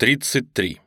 33.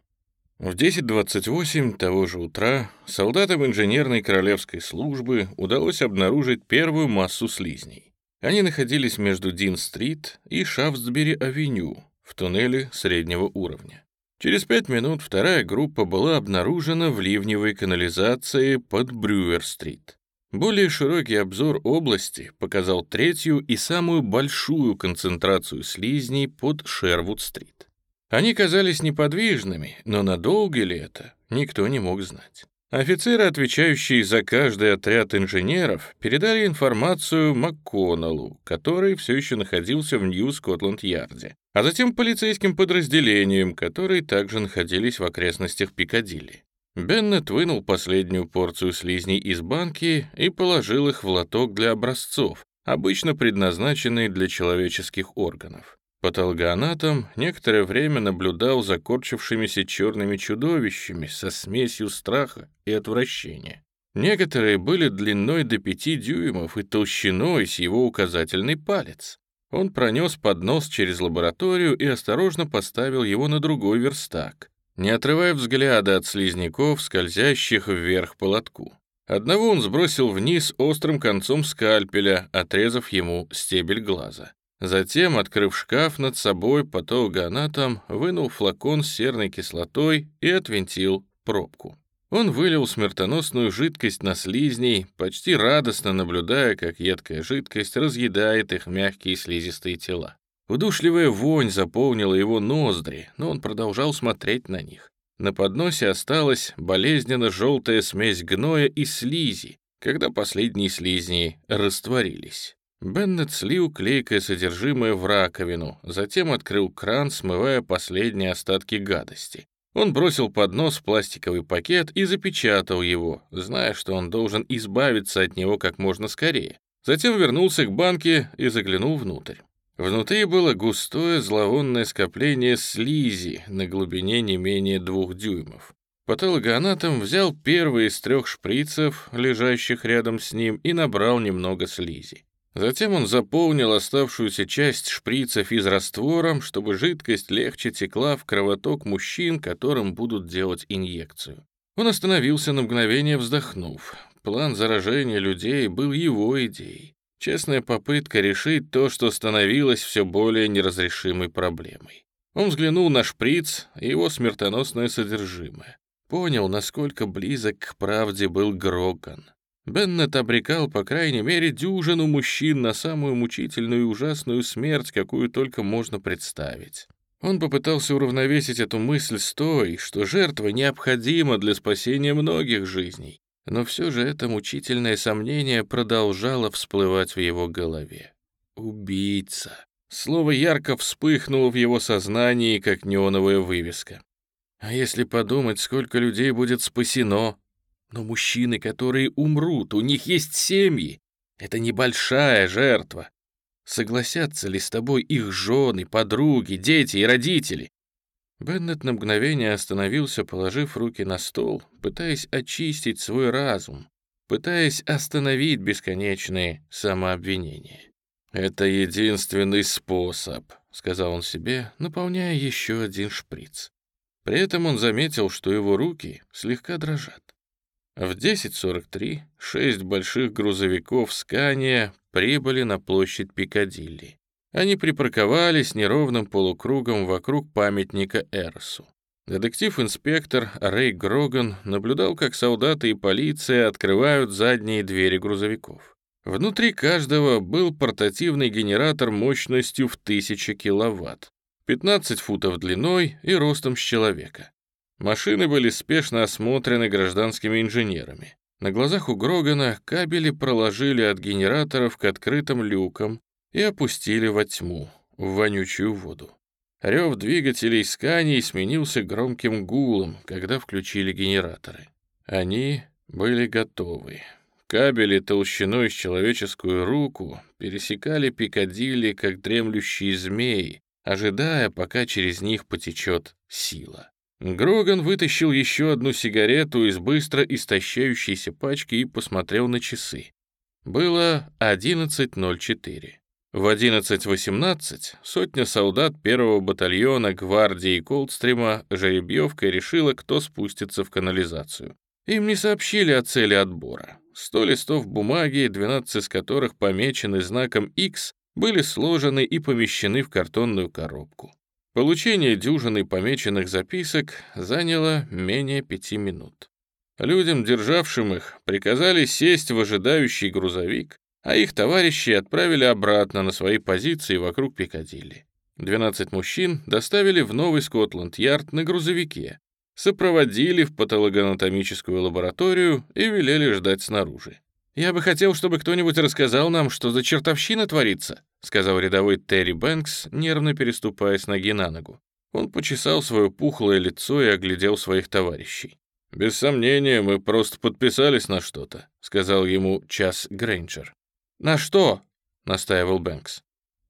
В 10.28 того же утра солдатам инженерной королевской службы удалось обнаружить первую массу слизней. Они находились между Дин-стрит и Шафтсбери-авеню в туннеле среднего уровня. Через пять минут вторая группа была обнаружена в ливневой канализации под Брюер-стрит. Более широкий обзор области показал третью и самую большую концентрацию слизней под Шервуд-стрит. Они казались неподвижными, но надолго ли это, никто не мог знать. Офицеры, отвечающие за каждый отряд инженеров, передали информацию МакКоннеллу, который все еще находился в Нью-Скотланд-Ярде, а затем полицейским подразделениям, которые также находились в окрестностях Пикадилли. Беннет вынул последнюю порцию слизней из банки и положил их в лоток для образцов, обычно предназначенный для человеческих органов. Патологоанатом некоторое время наблюдал за корчившимися черными чудовищами со смесью страха и отвращения. Некоторые были длиной до пяти дюймов и толщиной с его указательный палец. Он пронес поднос через лабораторию и осторожно поставил его на другой верстак, не отрывая взгляда от слизняков, скользящих вверх по лотку. Одного он сбросил вниз острым концом скальпеля, отрезав ему стебель глаза. Затем, открыв шкаф над собой патологоанатом, вынул флакон с серной кислотой и отвинтил пробку. Он вылил смертоносную жидкость на слизней, почти радостно наблюдая, как едкая жидкость разъедает их мягкие слизистые тела. Удушливая вонь заполнила его ноздри, но он продолжал смотреть на них. На подносе осталась болезненно желтая смесь гноя и слизи, когда последние слизни растворились. Беннет слил клейкое содержимое в раковину, затем открыл кран, смывая последние остатки гадости. Он бросил под нос пластиковый пакет и запечатал его, зная, что он должен избавиться от него как можно скорее. Затем вернулся к банке и заглянул внутрь. Внутри было густое зловонное скопление слизи на глубине не менее двух дюймов. Патологоанатом взял первый из трех шприцев, лежащих рядом с ним, и набрал немного слизи. Затем он заполнил оставшуюся часть шприцев из раствором, чтобы жидкость легче текла в кровоток мужчин, которым будут делать инъекцию. Он остановился на мгновение, вздохнув. План заражения людей был его идеей. Честная попытка решить то, что становилось все более неразрешимой проблемой. Он взглянул на шприц и его смертоносное содержимое. Понял, насколько близок к правде был Гроган. Беннет обрекал, по крайней мере, дюжину мужчин на самую мучительную и ужасную смерть, какую только можно представить. Он попытался уравновесить эту мысль с той, что жертва необходима для спасения многих жизней. Но все же это мучительное сомнение продолжало всплывать в его голове. «Убийца». Слово ярко вспыхнуло в его сознании, как неоновая вывеска. А если подумать, сколько людей будет спасено, но мужчины, которые умрут, у них есть семьи. Это небольшая жертва. Согласятся ли с тобой их жены, подруги, дети и родители? Беннет на мгновение остановился, положив руки на стол, пытаясь очистить свой разум, пытаясь остановить бесконечные самообвинения. «Это единственный способ», — сказал он себе, наполняя еще один шприц. При этом он заметил, что его руки слегка дрожат. В 10.43 шесть больших грузовиков Скания прибыли на площадь Пикадилли. Они припарковались неровным полукругом вокруг памятника Эрсу. Детектив-инспектор Рэй Гроган наблюдал, как солдаты и полиция открывают задние двери грузовиков. Внутри каждого был портативный генератор мощностью в 1000 киловатт, 15 футов длиной и ростом с человека. Машины были спешно осмотрены гражданскими инженерами. На глазах у Грогана кабели проложили от генераторов к открытым люкам и опустили во тьму, в вонючую воду. Рев двигателей сканий сменился громким гулом, когда включили генераторы. Они были готовы. Кабели толщиной с человеческую руку пересекали Пикадилли, как дремлющие змеи, ожидая, пока через них потечет сила. Гроган вытащил еще одну сигарету из быстро истощающейся пачки и посмотрел на часы. Было 11.04. В 11.18 сотня солдат первого батальона гвардии Колдстрима жеребьевкой решила, кто спустится в канализацию. Им не сообщили о цели отбора. 100 листов бумаги, 12 из которых помечены знаком X, были сложены и помещены в картонную коробку. Получение дюжины помеченных записок заняло менее пяти минут. Людям, державшим их, приказали сесть в ожидающий грузовик, а их товарищи отправили обратно на свои позиции вокруг Пикадилли. 12 мужчин доставили в Новый Скотланд-Ярд на грузовике, сопроводили в патологоанатомическую лабораторию и велели ждать снаружи. «Я бы хотел, чтобы кто-нибудь рассказал нам, что за чертовщина творится», сказал рядовой Терри Бэнкс, нервно переступая с ноги на ногу. Он почесал свое пухлое лицо и оглядел своих товарищей. «Без сомнения, мы просто подписались на что-то», — сказал ему Час Грейнджер. «На что?» — настаивал Бэнкс.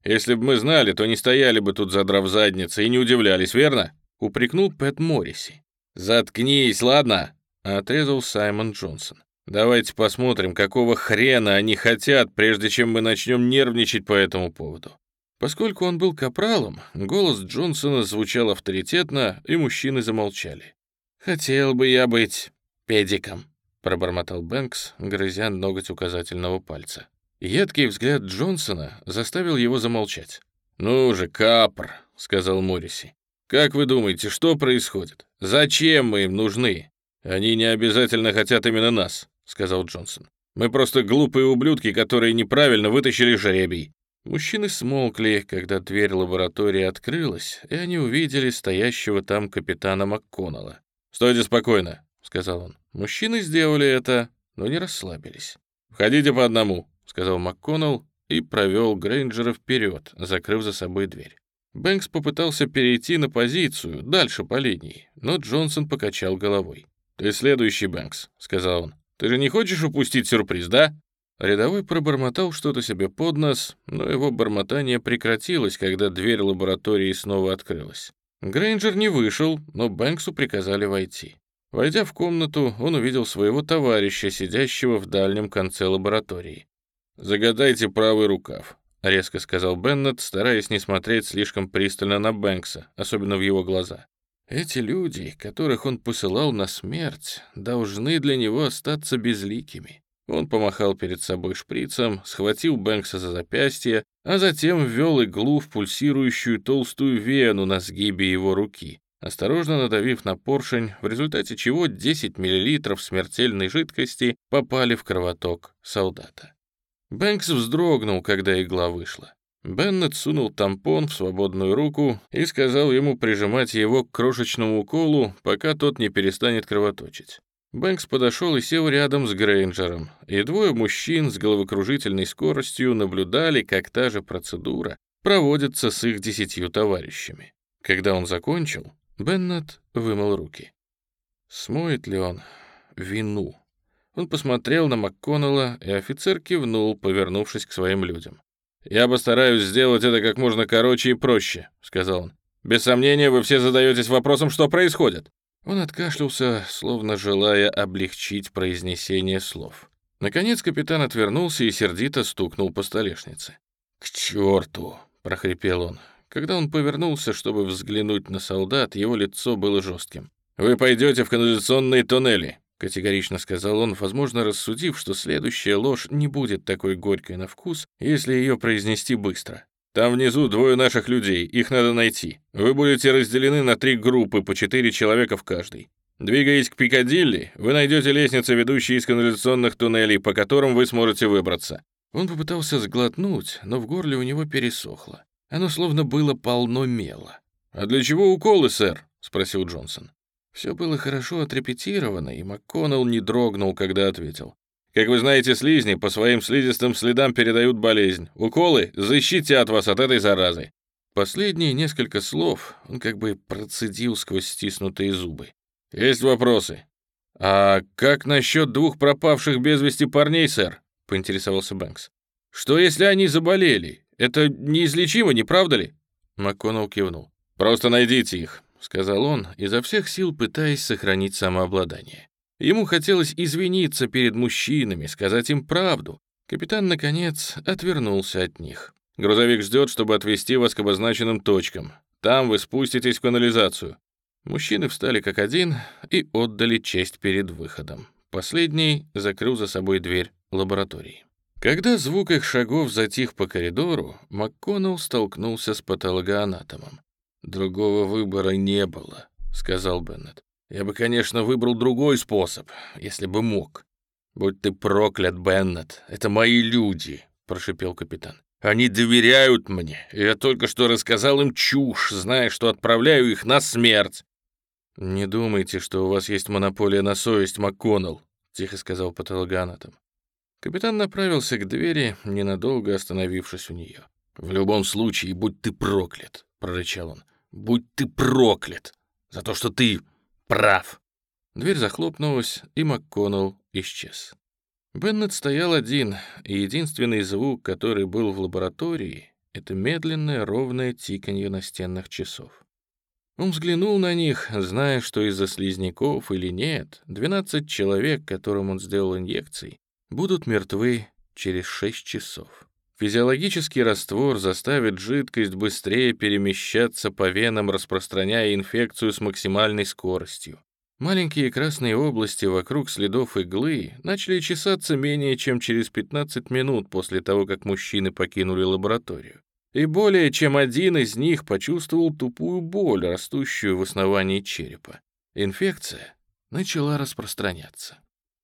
«Если бы мы знали, то не стояли бы тут, задрав задницы, и не удивлялись, верно?» — упрекнул Пэт Морриси. «Заткнись, ладно?» — отрезал Саймон Джонсон. Давайте посмотрим, какого хрена они хотят, прежде чем мы начнем нервничать по этому поводу. Поскольку он был капралом, голос Джонсона звучал авторитетно, и мужчины замолчали. «Хотел бы я быть педиком», — пробормотал Бэнкс, грызя ноготь указательного пальца. Едкий взгляд Джонсона заставил его замолчать. «Ну же, капр», — сказал Морриси. «Как вы думаете, что происходит? Зачем мы им нужны? Они не обязательно хотят именно нас. — сказал Джонсон. «Мы просто глупые ублюдки, которые неправильно вытащили жребий». Мужчины смолкли, когда дверь лаборатории открылась, и они увидели стоящего там капитана МакКоннелла. «Стойте спокойно», — сказал он. Мужчины сделали это, но не расслабились. «Входите по одному», — сказал МакКоннелл и провел Грейнджера вперед, закрыв за собой дверь. Бэнкс попытался перейти на позицию, дальше по линии, но Джонсон покачал головой. «Ты следующий, Бэнкс», — сказал он. Ты же не хочешь упустить сюрприз, да?» Рядовой пробормотал что-то себе под нос, но его бормотание прекратилось, когда дверь лаборатории снова открылась. Грейнджер не вышел, но Бэнксу приказали войти. Войдя в комнату, он увидел своего товарища, сидящего в дальнем конце лаборатории. «Загадайте правый рукав», — резко сказал Беннет, стараясь не смотреть слишком пристально на Бэнкса, особенно в его глаза. Эти люди, которых он посылал на смерть, должны для него остаться безликими. Он помахал перед собой шприцем, схватил Бэнкса за запястье, а затем ввел иглу в пульсирующую толстую вену на сгибе его руки, осторожно надавив на поршень, в результате чего 10 мл смертельной жидкости попали в кровоток солдата. Бэнкс вздрогнул, когда игла вышла. Беннет сунул тампон в свободную руку и сказал ему прижимать его к крошечному уколу, пока тот не перестанет кровоточить. Бэнкс подошел и сел рядом с Грейнджером, и двое мужчин с головокружительной скоростью наблюдали, как та же процедура проводится с их десятью товарищами. Когда он закончил, Беннет вымыл руки. Смоет ли он вину? Он посмотрел на МакКоннелла, и офицер кивнул, повернувшись к своим людям. «Я постараюсь сделать это как можно короче и проще», — сказал он. «Без сомнения, вы все задаетесь вопросом, что происходит». Он откашлялся, словно желая облегчить произнесение слов. Наконец капитан отвернулся и сердито стукнул по столешнице. «К черту!» — прохрипел он. Когда он повернулся, чтобы взглянуть на солдат, его лицо было жестким. «Вы пойдете в канализационные туннели. — категорично сказал он, возможно, рассудив, что следующая ложь не будет такой горькой на вкус, если ее произнести быстро. «Там внизу двое наших людей, их надо найти. Вы будете разделены на три группы, по четыре человека в каждой. Двигаясь к Пикадилли, вы найдете лестницы, ведущие из канализационных туннелей, по которым вы сможете выбраться». Он попытался сглотнуть, но в горле у него пересохло. Оно словно было полно мела. «А для чего уколы, сэр?» — спросил Джонсон. Все было хорошо отрепетировано, и МакКоннелл не дрогнул, когда ответил. «Как вы знаете, слизни по своим слизистым следам передают болезнь. Уколы защитят вас от этой заразы». Последние несколько слов он как бы процедил сквозь стиснутые зубы. «Есть вопросы?» «А как насчет двух пропавших без вести парней, сэр?» — поинтересовался Бэнкс. «Что, если они заболели? Это неизлечимо, не правда ли?» МакКоннелл кивнул. «Просто найдите их сказал он, изо всех сил пытаясь сохранить самообладание. Ему хотелось извиниться перед мужчинами, сказать им правду. Капитан, наконец, отвернулся от них. Грузовик ждет, чтобы отвезти вас к обозначенным точкам. Там вы спуститесь в канализацию». Мужчины встали как один и отдали честь перед выходом. Последний закрыл за собой дверь лаборатории. Когда звук их шагов затих по коридору, МакКоннелл столкнулся с патологоанатомом. «Другого выбора не было», — сказал Беннет. «Я бы, конечно, выбрал другой способ, если бы мог». «Будь ты проклят, Беннет, это мои люди», — прошипел капитан. «Они доверяют мне, я только что рассказал им чушь, зная, что отправляю их на смерть». «Не думайте, что у вас есть монополия на совесть, МакКоннелл», — тихо сказал патологоанатом. Капитан направился к двери, ненадолго остановившись у нее. «В любом случае, будь ты проклят», — прорычал он. «Будь ты проклят за то, что ты прав». Дверь захлопнулась, и МакКоннелл исчез. Беннет стоял один, и единственный звук, который был в лаборатории, это медленное ровное тиканье настенных часов. Он взглянул на них, зная, что из-за слизняков или нет, 12 человек, которым он сделал инъекции, будут мертвы через 6 часов. Физиологический раствор заставит жидкость быстрее перемещаться по венам, распространяя инфекцию с максимальной скоростью. Маленькие красные области вокруг следов иглы начали чесаться менее чем через 15 минут после того, как мужчины покинули лабораторию. И более чем один из них почувствовал тупую боль, растущую в основании черепа. Инфекция начала распространяться.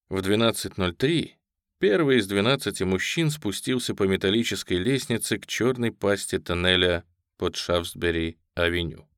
В 12.03 Первый из 12 мужчин спустился по металлической лестнице к черной пасти тоннеля под Шафсбери-авеню.